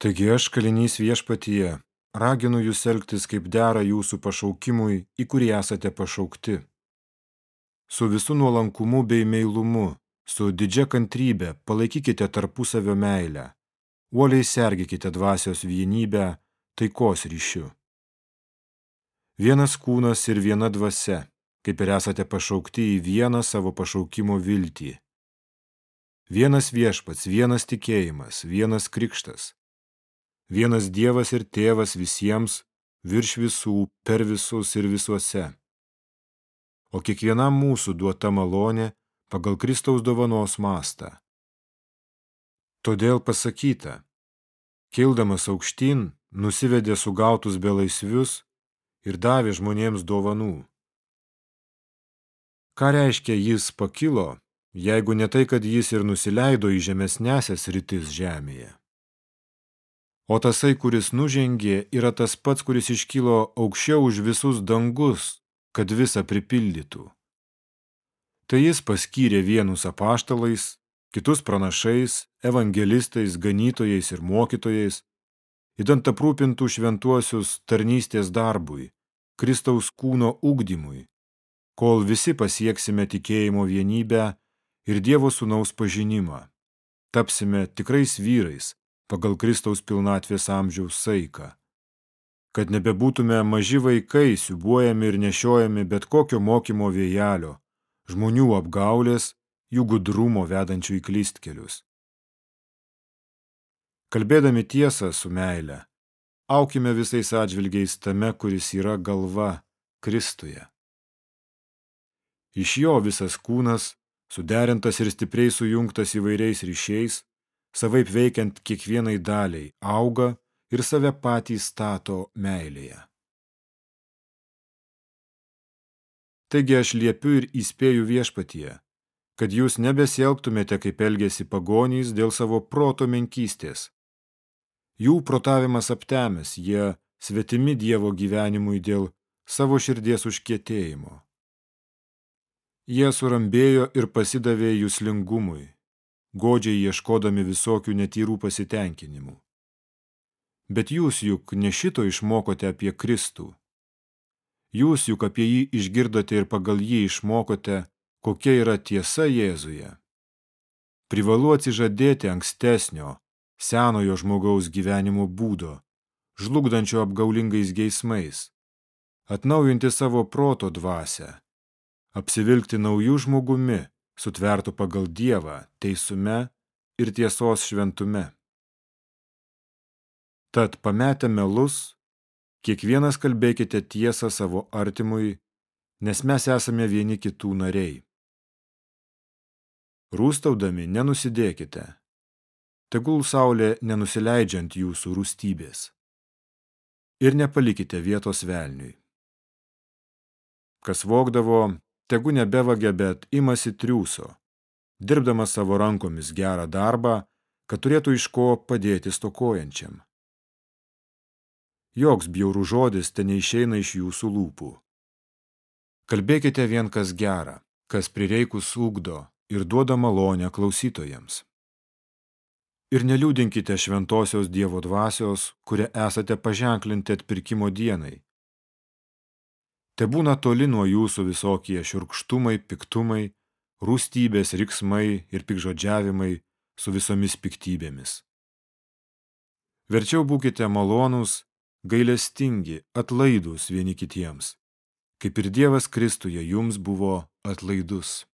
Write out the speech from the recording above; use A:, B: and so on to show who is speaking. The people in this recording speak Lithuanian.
A: Taigi aš, kalinys viešpatyje, raginu jūs elgtis kaip dera jūsų pašaukimui, į kurį esate pašaukti. Su visu nuolankumu bei meilumu, su didžia kantrybė palaikykite tarpusavio meilę, uoliai sergikite dvasios vienybę taikos ryšiu. Vienas kūnas ir viena dvasia, kaip ir esate pašaukti į vieną savo pašaukimo viltį. Vienas viešpats, vienas tikėjimas, vienas krikštas. Vienas Dievas ir tėvas visiems, virš visų, per visus ir visuose. O kiekvienam mūsų duota malonė pagal Kristaus dovanos mastą. Todėl pasakyta, kildamas aukštyn, nusivedė sugautus belaisvius ir davė žmonėms dovanų. Ką reiškia jis pakilo, jeigu ne tai, kad jis ir nusileido į žemesnėsias rytis žemėje. O tasai, kuris nužengė, yra tas pats, kuris iškilo aukščiau už visus dangus, kad visą pripildytų. Tai jis paskyrė vienus apaštalais, kitus pranašais, evangelistais, ganytojais ir mokytojais, įdant aprūpintų šventuosius tarnystės darbui, Kristaus kūno ugdymui, kol visi pasieksime tikėjimo vienybę ir Dievo sūnaus pažinimą. Tapsime tikrais vyrais pagal Kristaus pilnatvės amžiaus saiką. Kad nebebūtume maži vaikai, siubuojami ir nešiojami bet kokio mokymo vėjelio, žmonių apgaulės, jų gudrumo vedančių į klystkelius. Kalbėdami tiesą su meile, aukime visais atžvilgiais tame, kuris yra galva Kristuje. Iš jo visas kūnas suderintas ir stipriai sujungtas įvairiais ryšiais, savaip veikiant kiekvienai daliai, auga ir save patį stato meilėje. Taigi aš liepiu ir įspėju viešpatyje, kad jūs nebesielgtumėte kaip elgėsi pagonys dėl savo proto menkystės. Jų protavimas aptemęs, jie svetimi Dievo gyvenimui dėl savo širdies užkietėjimo. Jie surambėjo ir pasidavė jūslingumui, godžiai ieškodami visokių netyrų pasitenkinimų. Bet jūs juk ne šito išmokote apie Kristų. Jūs juk apie jį išgirdote ir pagal jį išmokote, kokia yra tiesa Jėzuje. Privalu atsižadėti ankstesnio, senojo žmogaus gyvenimo būdo, žlugdančio apgaulingais geismais, atnaujinti savo proto dvasę apsivilkti naujų žmogumi, sutvertų pagal Dievą, teisume ir tiesos šventume. Tad pametę melus, kiekvienas kalbėkite tiesą savo artimui, nes mes esame vieni kitų nariai. Rūstaudami nenusidėkite, tegul saulė nenusileidžiant jūsų rūstybės. Ir nepalikite vietos velniui. Kas vogdavo, tegu nebevagia, bet imasi triūso, dirbdamas savo rankomis gerą darbą, kad turėtų iš ko padėti stokojančiam. Joks bjaurų žodis te neišeina iš jūsų lūpų. Kalbėkite vien kas gera, kas prireikus ugdo ir duoda malonę klausytojams. Ir neliūdinkite šventosios Dievo dvasios, kurią esate paženklinti atpirkimo dienai, Te būna toli nuo jūsų visokie šiurkštumai, piktumai, rūstybės, riksmai ir pikžodžiavimai su visomis piktybėmis. Verčiau būkite malonūs, gailestingi, atlaidūs vieni kitiems, kaip ir Dievas Kristuje jums buvo atlaidus.